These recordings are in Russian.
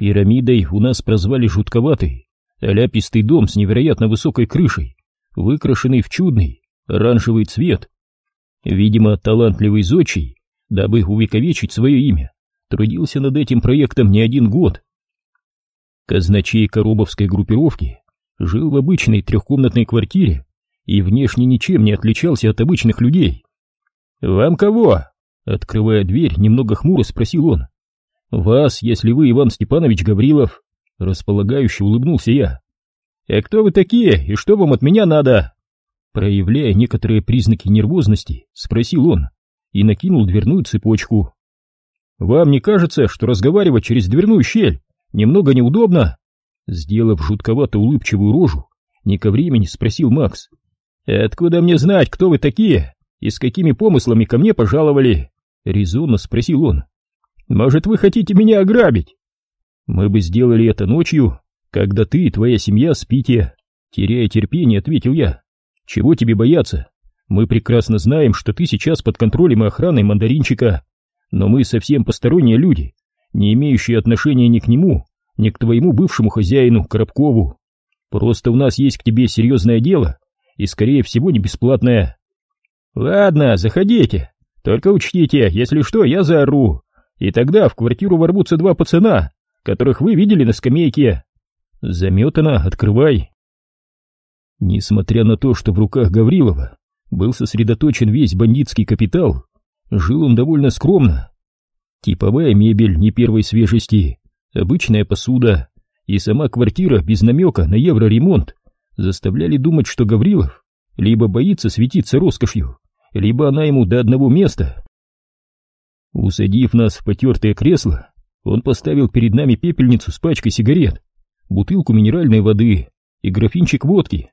Пирамидой у нас прозвали жутковатый, ляпистый дом с невероятно высокой крышей, выкрашенный в чудный оранжевый цвет. Видимо, талантливый зодчий, дабы увековечить свое имя, трудился над этим проектом не один год. Казначей Коробовской группировки жил в обычной трехкомнатной квартире и внешне ничем не отличался от обычных людей. «Вам кого?» — открывая дверь, немного хмуро спросил он. «Вас, если вы Иван Степанович Гаврилов», — располагающе улыбнулся я. «А кто вы такие и что вам от меня надо?» Проявляя некоторые признаки нервозности, спросил он и накинул дверную цепочку. «Вам не кажется, что разговаривать через дверную щель немного неудобно?» Сделав жутковато улыбчивую рожу, не ко времени спросил Макс. «Откуда мне знать, кто вы такие и с какими помыслами ко мне пожаловали?» Резонно спросил он. Может, вы хотите меня ограбить? Мы бы сделали это ночью, когда ты и твоя семья спите. Теряя терпение, ответил я. Чего тебе бояться? Мы прекрасно знаем, что ты сейчас под контролем и охраной мандаринчика, но мы совсем посторонние люди, не имеющие отношения ни к нему, ни к твоему бывшему хозяину, Коробкову. Просто у нас есть к тебе серьезное дело, и, скорее всего, не бесплатное. Ладно, заходите, только учтите, если что, я заору, и тогда в квартиру ворвутся два пацана, которых вы видели на скамейке. Заметано, открывай. Несмотря на то, что в руках Гаврилова был сосредоточен весь бандитский капитал, жил он довольно скромно. Типовая мебель не первой свежести, обычная посуда и сама квартира без намека на евроремонт заставляли думать, что Гаврилов либо боится светиться роскошью, либо она ему до одного места. Усадив нас в потертое кресло, он поставил перед нами пепельницу с пачкой сигарет, бутылку минеральной воды и графинчик водки.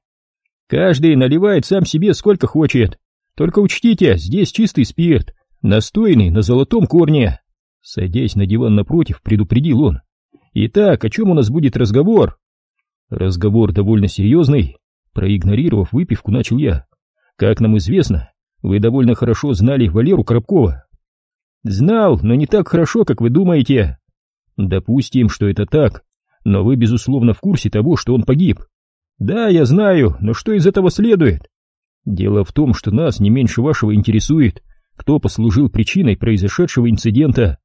Каждый наливает сам себе сколько хочет. Только учтите, здесь чистый спирт, настойный на золотом корне. Садясь на диван напротив, предупредил он. Итак, о чем у нас будет разговор? Разговор довольно серьезный. Проигнорировав выпивку, начал я. Как нам известно, вы довольно хорошо знали Валеру Коробкова. Знал, но не так хорошо, как вы думаете. Допустим, что это так, но вы, безусловно, в курсе того, что он погиб. Да, я знаю, но что из этого следует? Дело в том, что нас не меньше вашего интересует, кто послужил причиной произошедшего инцидента.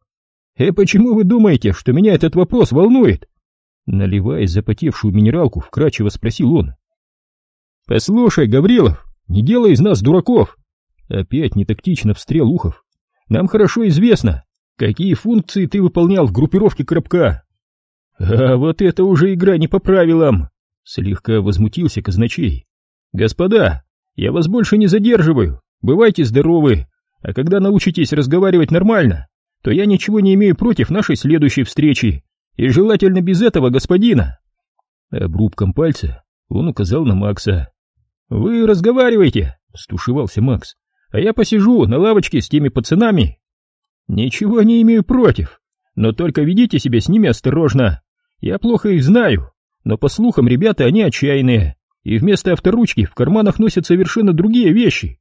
Э, почему вы думаете, что меня этот вопрос волнует? Наливая запотевшую минералку, вкрадчиво спросил он. Послушай, Гаврилов, не делай из нас дураков. Опять нетактично встрел Ухов. Нам хорошо известно, какие функции ты выполнял в группировке Коробка. А вот это уже игра не по правилам, слегка возмутился казначей. Господа, я вас больше не задерживаю, бывайте здоровы, а когда научитесь разговаривать нормально, то я ничего не имею против нашей следующей встречи, и желательно без этого господина. Обрубком пальца он указал на Макса. «Вы разговаривайте», — стушевался Макс а я посижу на лавочке с теми пацанами. Ничего не имею против, но только ведите себя с ними осторожно. Я плохо их знаю, но по слухам ребята они отчаянные, и вместо авторучки в карманах носят совершенно другие вещи.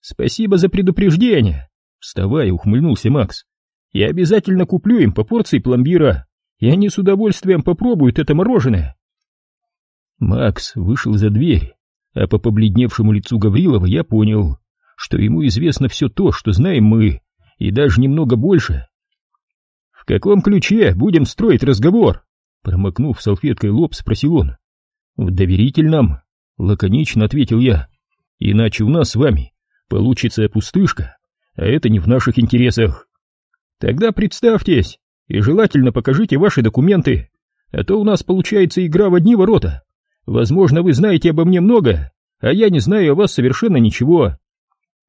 Спасибо за предупреждение, вставая, ухмыльнулся Макс. Я обязательно куплю им по порции пломбира, и они с удовольствием попробуют это мороженое. Макс вышел за дверь, а по побледневшему лицу Гаврилова я понял, что ему известно все то, что знаем мы, и даже немного больше. «В каком ключе будем строить разговор?» Промокнув салфеткой лоб, спросил он. «В доверительном», — лаконично ответил я. «Иначе у нас с вами получится пустышка, а это не в наших интересах». «Тогда представьтесь и желательно покажите ваши документы, а то у нас получается игра в одни ворота. Возможно, вы знаете обо мне много, а я не знаю о вас совершенно ничего.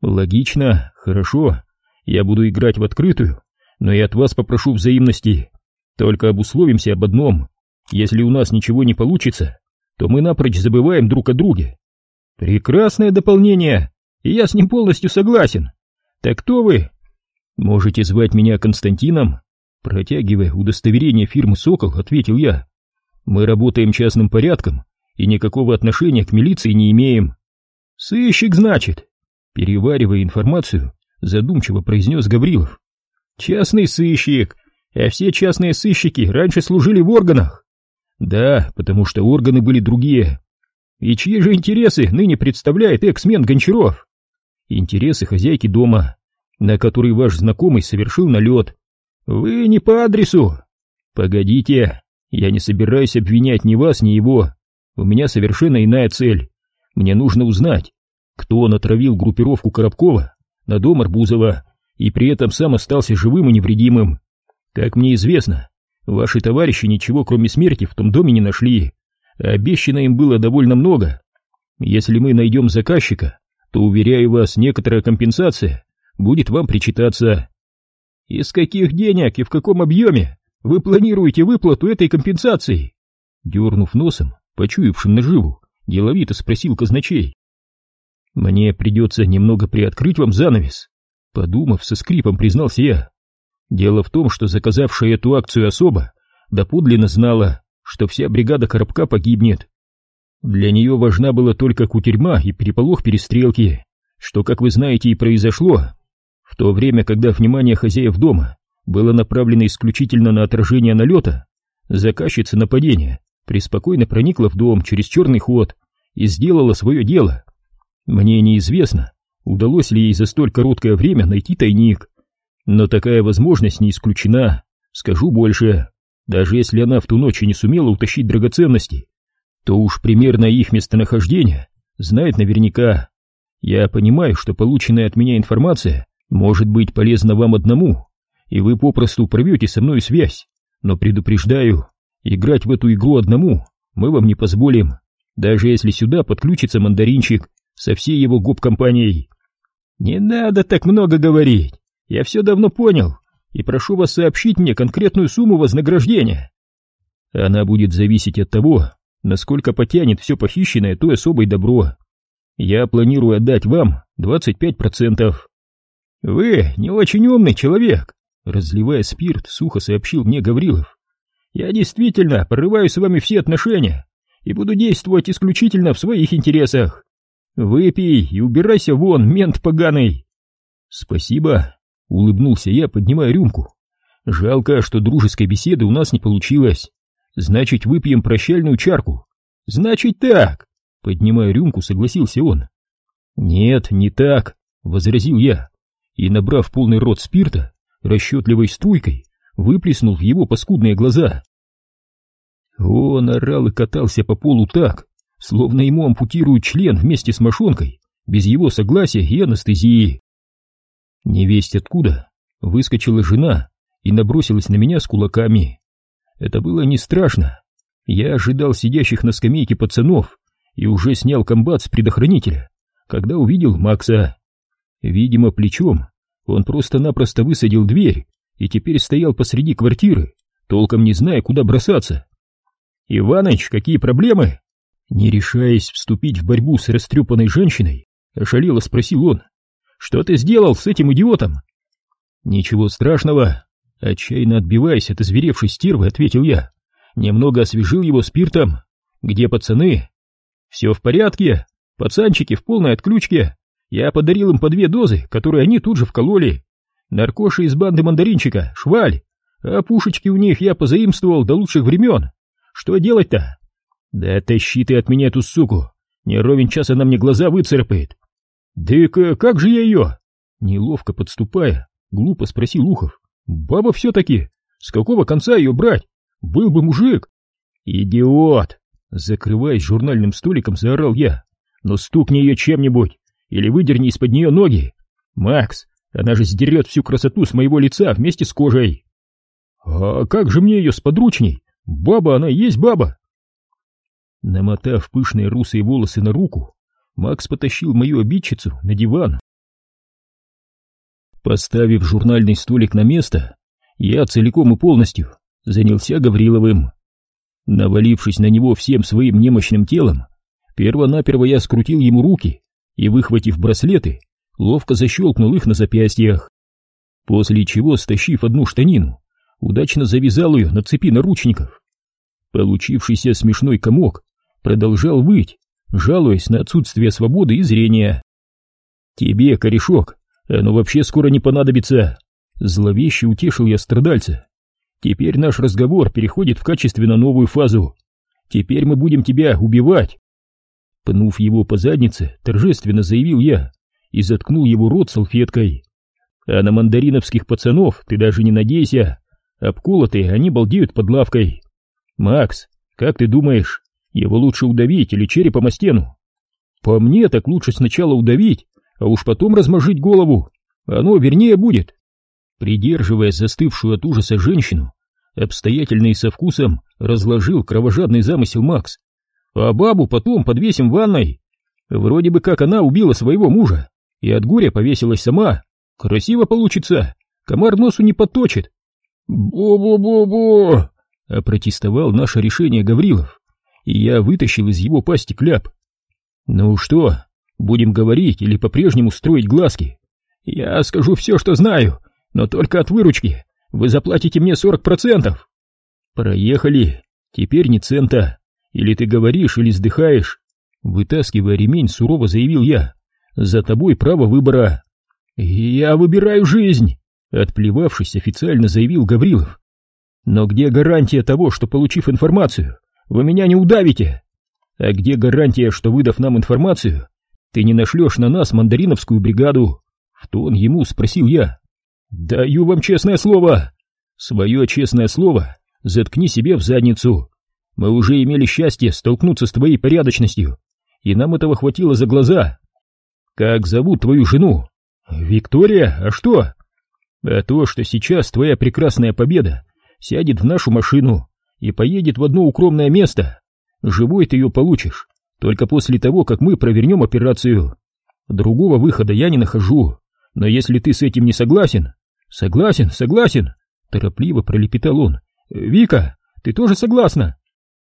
Логично, хорошо. Я буду играть в открытую, но и от вас попрошу взаимности. Только обусловимся об одном. Если у нас ничего не получится, то мы напрочь забываем друг о друге. Прекрасное дополнение, и я с ним полностью согласен. Так кто вы? Можете звать меня Константином? Протягивая удостоверение фирмы «Сокол», ответил я. Мы работаем частным порядком и никакого отношения к милиции не имеем. Сыщик, значит? Переваривая информацию, задумчиво произнес Гаврилов. «Частный сыщик! а все частные сыщики раньше служили в органах. Да, потому что органы были другие. И чьи же интересы ныне представляет экс-мен Гончаров? Интересы хозяйки дома, на который ваш знакомый совершил налет. Вы не по адресу. Погодите, я не собираюсь обвинять ни вас, ни его. У меня совершенно иная цель. Мне нужно узнать, кто натравил группировку Коробкова на дом Арбузова и при этом сам остался живым и невредимым. Как мне известно, ваши товарищи ничего кроме смерти в том доме не нашли, а обещано им было довольно много. Если мы найдем заказчика, то, уверяю вас, некоторая компенсация будет вам причитаться. Из каких денег и в каком объеме вы планируете выплату этой компенсации? Дернув носом, почуявшим наживу, деловито спросил казначей. Мне придется немного приоткрыть вам занавес. Подумав, со скрипом признался я. Дело в том, что заказавшая эту акцию особа доподлинно знала, что вся бригада Коробка погибнет. Для нее важна была только кутерьма и переполох перестрелки, что, как вы знаете, и произошло. В то время, когда внимание хозяев дома было направлено исключительно на отражение налета, заказчица нападения преспокойно проникла в дом через черный ход и сделала свое дело. Мне неизвестно, удалось ли ей за столь короткое время найти тайник, но такая возможность не исключена. Скажу больше, даже если она в ту ночь и не сумела утащить драгоценности, то уж примерно их местонахождение знает наверняка. Я понимаю, что полученная от меня информация может быть полезна вам одному, и вы попросту порвете со мной связь, но предупреждаю, играть в эту игру одному мы вам не позволим, даже если сюда подключится мандаринчик со всей его гоп-компанией. Не надо так много говорить. Я все давно понял и прошу вас сообщить мне конкретную сумму вознаграждения. Она будет зависеть от того, насколько потянет все похищенное той особой добро. Я планирую отдать вам 25%. Вы не очень умный человек, разливая спирт, сухо сообщил мне Гаврилов. Я действительно порываю с вами все отношения и буду действовать исключительно в своих интересах. Выпей и убирайся вон, мент поганый. Спасибо, улыбнулся я, поднимая рюмку. Жалко, что дружеской беседы у нас не получилось. Значит, выпьем прощальную чарку. Значит так, поднимая рюмку, согласился он. Нет, не так, возразил я, и, набрав полный рот спирта, расчетливой струйкой выплеснул в его паскудные глаза. Он орал и катался по полу так, словно ему ампутируют член вместе с мошонкой, без его согласия и анестезии. Невесть откуда выскочила жена и набросилась на меня с кулаками. Это было не страшно. Я ожидал сидящих на скамейке пацанов и уже снял комбат с предохранителя, когда увидел Макса. Видимо, плечом он просто-напросто высадил дверь и теперь стоял посреди квартиры, толком не зная, куда бросаться. «Иваныч, какие проблемы?» Не решаясь вступить в борьбу с растрепанной женщиной, ошалело спросил он. «Что ты сделал с этим идиотом?» «Ничего страшного», отчаянно отбиваясь от озверевшей стервы, ответил я. «Немного освежил его спиртом. Где пацаны?» «Все в порядке. Пацанчики в полной отключке. Я подарил им по две дозы, которые они тут же вкололи. Наркоши из банды мандаринчика, шваль. А пушечки у них я позаимствовал до лучших времен. Что делать-то?» «Да тащи ты от меня эту суку! Не ровен час она мне глаза выцарапает!» «Да как же я ее?» Неловко подступая, глупо спросил Ухов. «Баба все-таки! С какого конца ее брать? Был бы мужик!» «Идиот!» Закрываясь журнальным столиком, заорал я. «Но стукни ее чем-нибудь! Или выдерни из-под нее ноги! Макс, она же сдерет всю красоту с моего лица вместе с кожей!» «А как же мне ее сподручней? Баба она есть баба!» Намотав пышные русые волосы на руку, Макс потащил мою обидчицу на диван. Поставив журнальный столик на место, я целиком и полностью занялся Гавриловым. Навалившись на него всем своим немощным телом, перво-наперво я скрутил ему руки и, выхватив браслеты, ловко защелкнул их на запястьях. После чего, стащив одну штанину, удачно завязал ее на цепи наручников. Получившийся смешной комок продолжал выть, жалуясь на отсутствие свободы и зрения. «Тебе, корешок, оно вообще скоро не понадобится!» Зловеще утешил я страдальца. Теперь наш разговор переходит в качественно новую фазу. Теперь мы будем тебя убивать. Пнув его по заднице, торжественно заявил я и заткнул его рот салфеткой. А на мандариновских пацанов ты даже не надейся. Обколотые они балдеют под лавкой. Макс, как ты думаешь, его лучше удавить или черепом о стену? По мне, так лучше сначала удавить, а уж потом размажить голову. Оно вернее будет. Придерживая застывшую от ужаса женщину, обстоятельно и со вкусом разложил кровожадный замысел Макс. А бабу потом подвесим в ванной. Вроде бы как она убила своего мужа и от горя повесилась сама. Красиво получится, комар носу не подточит. «Бо-бо-бо-бо!» — опротестовал наше решение Гаврилов, и я вытащил из его пасти кляп. «Ну что, будем говорить или по-прежнему строить глазки?» «Я скажу все, что знаю, но только от выручки. Вы заплатите мне сорок процентов». «Проехали. Теперь не цента. Или ты говоришь, или сдыхаешь». Вытаскивая ремень, сурово заявил я. «За тобой право выбора». «Я выбираю жизнь», — отплевавшись, официально заявил Гаврилов. «Но где гарантия того, что, получив информацию, вы меня не удавите? А где гарантия, что, выдав нам информацию, ты не нашлешь на нас мандариновскую бригаду?» В тон ему спросил я. «Даю вам честное слово!» «Свое честное слово заткни себе в задницу. Мы уже имели счастье столкнуться с твоей порядочностью, и нам этого хватило за глаза. Как зовут твою жену?» «Виктория? А что?» «А то, что сейчас твоя прекрасная победа сядет в нашу машину и поедет в одно укромное место. Живой ты ее получишь, только после того, как мы провернем операцию. Другого выхода я не нахожу, но если ты с этим не согласен, «Согласен, согласен!» — торопливо пролепетал он. «Вика, ты тоже согласна?»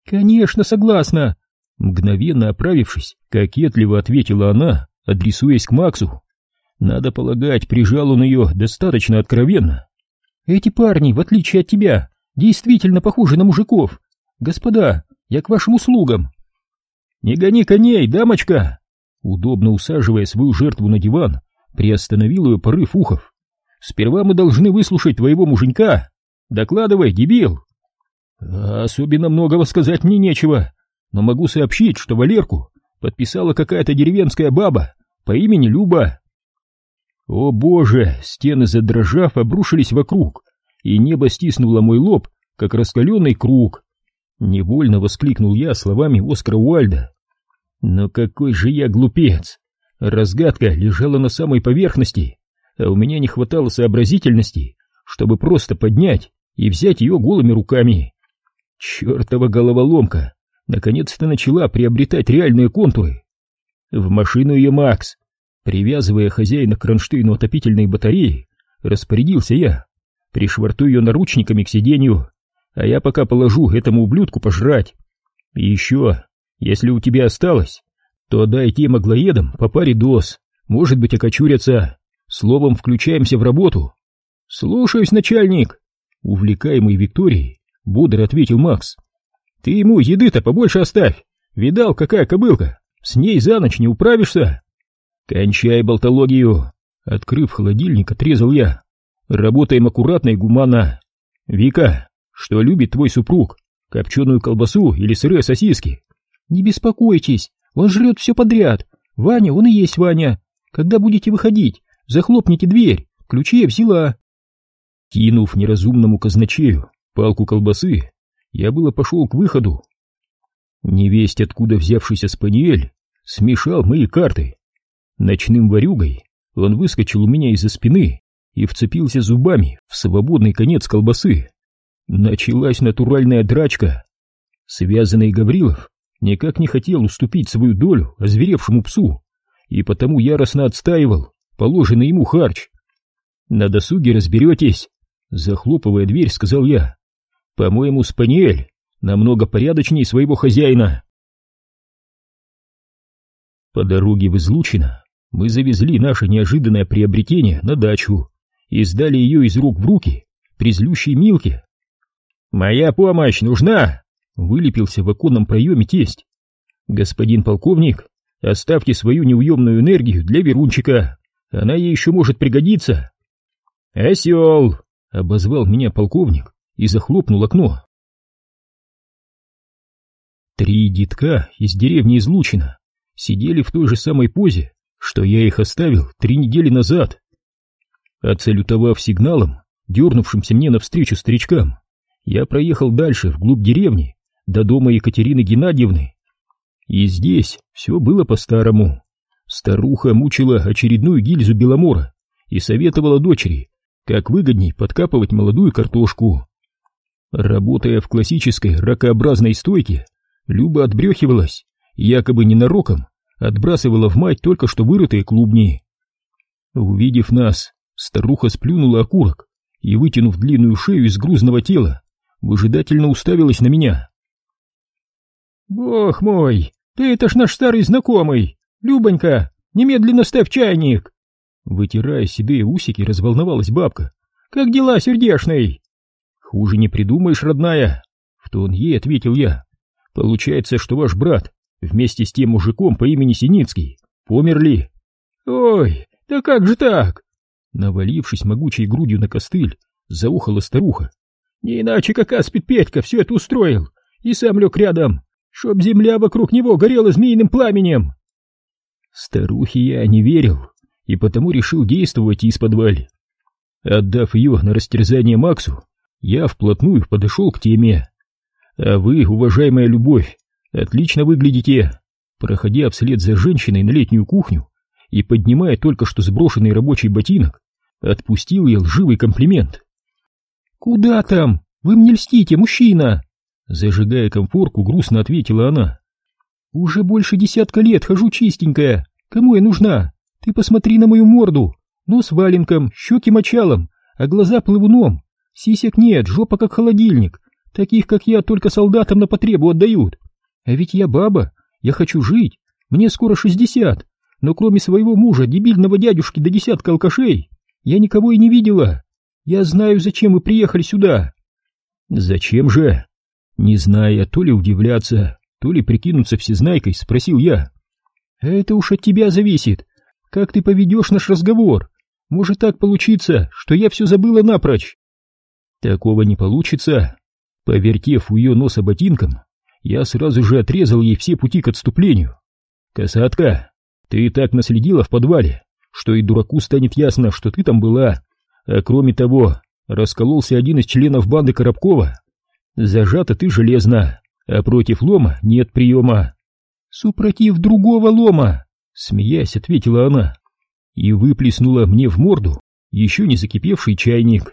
«Конечно, согласна!» Мгновенно оправившись, кокетливо ответила она, адресуясь к Максу. Надо полагать, прижал он ее достаточно откровенно. «Эти парни, в отличие от тебя, действительно похожи на мужиков. Господа, я к вашим услугам!» «Не гони коней, дамочка!» Удобно усаживая свою жертву на диван, приостановил ее порыв ухов. Сперва мы должны выслушать твоего муженька. Докладывай, дебил. Особенно многого сказать мне нечего, но могу сообщить, что Валерку подписала какая-то деревенская баба по имени Люба. О боже, стены задрожав обрушились вокруг, и небо стиснуло мой лоб, как раскаленный круг. Невольно воскликнул я словами Оскара Уальда. Но какой же я глупец! Разгадка лежала на самой поверхности а у меня не хватало сообразительности, чтобы просто поднять и взять ее голыми руками. Чертова головоломка наконец-то начала приобретать реальные контуры. В машину ее Макс, привязывая хозяина к кронштейну отопительной батареи, распорядился я, пришвартуй ее наручниками к сиденью, а я пока положу этому ублюдку пожрать. И еще, если у тебя осталось, то дай тем аглоедам по паре доз, может быть, окочурятся. Словом, включаемся в работу. Слушаюсь, начальник. Увлекаемый Викторией, бодро ответил Макс. Ты ему еды-то побольше оставь. Видал, какая кобылка? С ней за ночь не управишься. Кончай болтологию. Открыв холодильник, отрезал я. Работаем аккуратно и гуманно. Вика, что любит твой супруг? Копченую колбасу или сырые сосиски? Не беспокойтесь, он жрет все подряд. Ваня, он и есть Ваня. Когда будете выходить, Захлопните дверь, ключи я взяла. Кинув неразумному казначею палку колбасы, я было пошел к выходу. Невесть, откуда взявшийся спаниель, смешал мои карты. Ночным ворюгой он выскочил у меня из-за спины и вцепился зубами в свободный конец колбасы. Началась натуральная драчка. Связанный Гаврилов никак не хотел уступить свою долю озверевшему псу, и потому яростно отстаивал, положенный ему харч. На досуге разберетесь, захлопывая дверь, сказал я. По-моему, Спаниель намного порядочнее своего хозяина. По дороге в Излучино мы завезли наше неожиданное приобретение на дачу и сдали ее из рук в руки при злющей Милке. «Моя помощь нужна!» — вылепился в оконном проеме тесть. «Господин полковник, оставьте свою неуемную энергию для Верунчика!» Она ей еще может пригодиться. Осел! Обозвал меня полковник и захлопнул окно. Три детка из деревни Излучина сидели в той же самой позе, что я их оставил три недели назад. Отсалютовав сигналом, дернувшимся мне навстречу старичкам, я проехал дальше, вглубь деревни, до дома Екатерины Геннадьевны. И здесь все было по-старому. Старуха мучила очередную гильзу беломора и советовала дочери, как выгодней подкапывать молодую картошку. Работая в классической ракообразной стойке, Люба отбрехивалась, якобы ненароком отбрасывала в мать только что вырытые клубни. Увидев нас, старуха сплюнула окурок и, вытянув длинную шею из грузного тела, выжидательно уставилась на меня. «Бог мой, ты это ж наш старый знакомый! Любонька, немедленно ставь чайник!» Вытирая седые усики, разволновалась бабка. «Как дела, сердешный?» «Хуже не придумаешь, родная!» В тон ей ответил я. «Получается, что ваш брат вместе с тем мужиком по имени Синицкий померли». «Ой, да как же так?» Навалившись могучей грудью на костыль, заухала старуха. «Не иначе как аспид Петька все это устроил и сам лег рядом, чтоб земля вокруг него горела змеиным пламенем!» Старухе я не верил и потому решил действовать из подвали. Отдав ее на растерзание Максу, я вплотную подошел к теме. А вы, уважаемая любовь, отлично выглядите. Проходя вслед за женщиной на летнюю кухню и поднимая только что сброшенный рабочий ботинок, отпустил ей лживый комплимент. «Куда там? Вы мне льстите, мужчина!» Зажигая комфорку, грустно ответила она. «Уже больше десятка лет хожу чистенькая. Кому я нужна? Ты посмотри на мою морду. Нос валенком, щеки мочалом, а глаза плывуном. Сисек нет, жопа как холодильник. Таких, как я, только солдатам на потребу отдают. А ведь я баба, я хочу жить. Мне скоро шестьдесят. Но кроме своего мужа, дебильного дядюшки до да десятка алкашей, я никого и не видела. Я знаю, зачем вы приехали сюда. Зачем же? Не зная, то ли удивляться, то ли прикинуться всезнайкой, спросил я. Это уж от тебя зависит. Как ты поведешь наш разговор? Может так получиться, что я все забыла напрочь. Такого не получится. Повертев у ее носа ботинком, я сразу же отрезал ей все пути к отступлению. Касатка, ты и так наследила в подвале, что и дураку станет ясно, что ты там была. А кроме того, раскололся один из членов банды Коробкова. Зажата ты железно, а против лома нет приема. Супротив другого лома, смеясь, ответила она и выплеснула мне в морду еще не закипевший чайник.